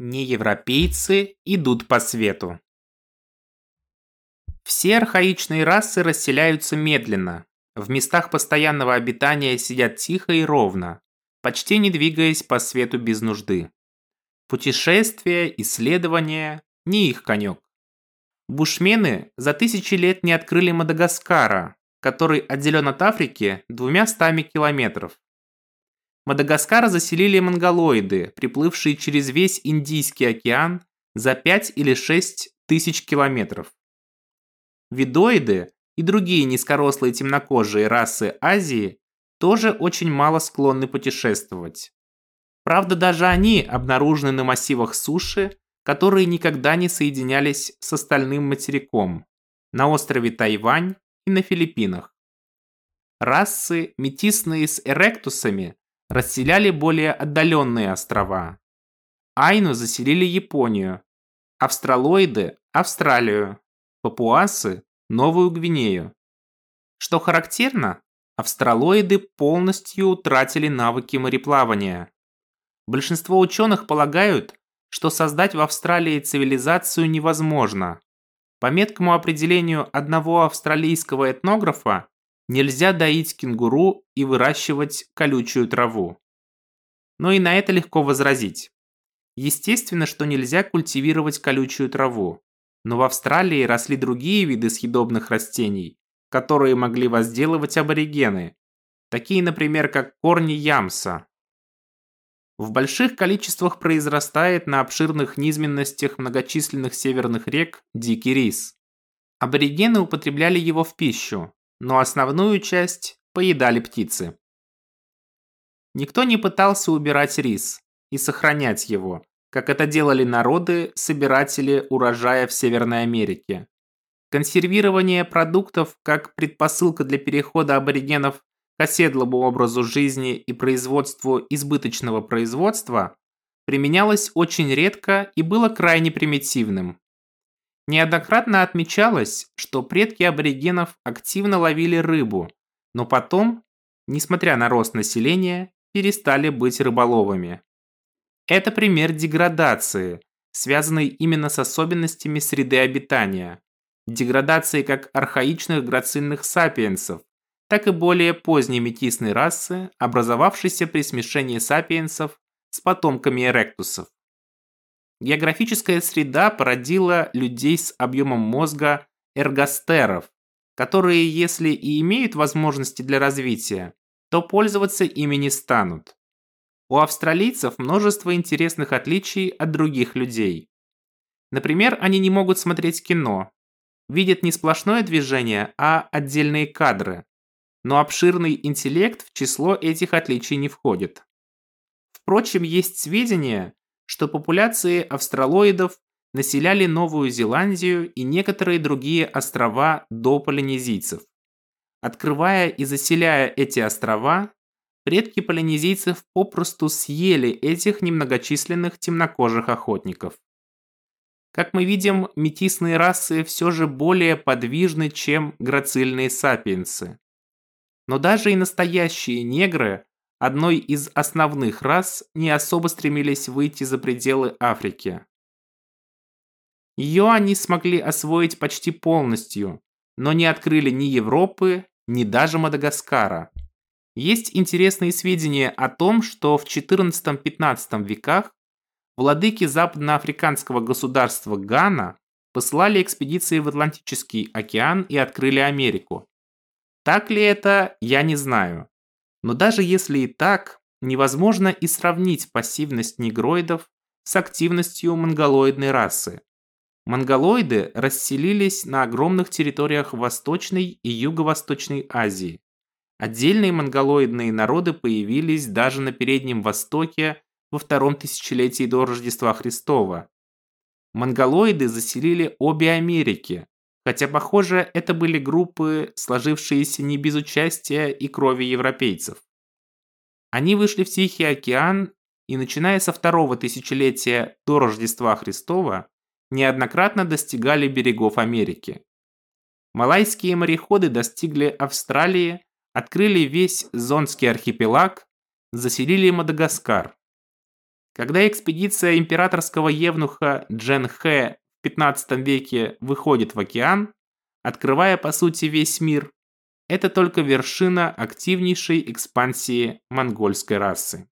Неевропейцы идут по свету. Все архаичные расы расселяются медленно. В местах постоянного обитания сидят тихо и ровно, почти не двигаясь по свету без нужды. Путешествия, исследования – не их конек. Бушмены за тысячи лет не открыли Мадагаскара, который отделен от Африки двумя стами километров. Мадагаскар заселили монголоиды, приплывшие через весь Индийский океан за 5 или 6 тысяч километров. Видоиды и другие низкорослые темнокожие расы Азии тоже очень мало склонны путешествовать. Правда, даже они обнаружены на массивах суши, которые никогда не соединялись с остальным материком, на острове Тайвань и на Филиппинах. Расы, метисные с эректусами, расселяли более отдаленные острова. Айну заселили Японию, австралоиды – Австралию, папуасы – Новую Гвинею. Что характерно, австралоиды полностью утратили навыки мореплавания. Большинство ученых полагают, что создать в Австралии цивилизацию невозможно. По меткому определению одного австралийского этнографа, Нельзя доить кенгуру и выращивать колючую траву. Но и на это легко возразить. Естественно, что нельзя культивировать колючую траву. Но в Австралии росли другие виды съедобных растений, которые могли возделывать аборигены. Такие, например, как корни ямса. В больших количествах произрастает на обширных низменностях многочисленных северных рек дикий рис. Аборигены употребляли его в пищу, но основную часть поедали птицы. Никто не пытался убирать рис и сохранять его, как это делали народы, собиратели урожая в Северной Америке. Консервирование продуктов как предпосылка для перехода аборигенов к оседлому образу жизни и производству избыточного производства применялось очень редко и было крайне примитивным. Неоднократно отмечалось, что предки аборигенов активно ловили рыбу, но потом, несмотря на рост населения, перестали быть рыболовами. Это пример деградации, связанной именно с особенностями среды обитания. Деградации как архаичных грацильных сапиенсов, так и более поздней метисной расы, образовавшейся при смешении сапиенсов с потомками эректусов. Географическая среда породила людей с объемом мозга эргостеров, которые, если и имеют возможности для развития, то пользоваться ими не станут. У австралийцев множество интересных отличий от других людей. Например, они не могут смотреть кино, видят не сплошное движение, а отдельные кадры. Но обширный интеллект в число этих отличий не входит. Впрочем, есть сведения, что популяции австралоидов населяли Новую Зеландию и некоторые другие острова до полинезийцев. Открывая и заселяя эти острова, предки полинезийцев попросту съели этих немногочисленных темнокожих охотников. Как мы видим, метисные расы все же более подвижны, чем грацильные сапиенсы. Но даже и настоящие негры одной из основных рас, не особо стремились выйти за пределы Африки. Ее они смогли освоить почти полностью, но не открыли ни Европы, ни даже Мадагаскара. Есть интересные сведения о том, что в XIV-XV веках владыки западноафриканского государства Гана послали экспедиции в Атлантический океан и открыли Америку. Так ли это, я не знаю. Но даже если и так, невозможно и сравнить пассивность негроидов с активностью монголоидной расы. Монголоиды расселились на огромных территориях Восточной и Юго-Восточной Азии. Отдельные монголоидные народы появились даже на Переднем Востоке во втором тысячелетии до Рождества Христова. Монголоиды заселили обе Америки, хотя, похоже, это были группы, сложившиеся не без участия и крови европейцев. Они вышли в Тихий океан и, начиная со второго тысячелетия до Рождества Христова, неоднократно достигали берегов Америки. Малайские мореходы достигли Австралии, открыли весь Зонский архипелаг, заселили Мадагаскар. Когда экспедиция императорского евнуха Джен Хэ 15 веке выходит в океан, открывая по сути весь мир, это только вершина активнейшей экспансии монгольской расы.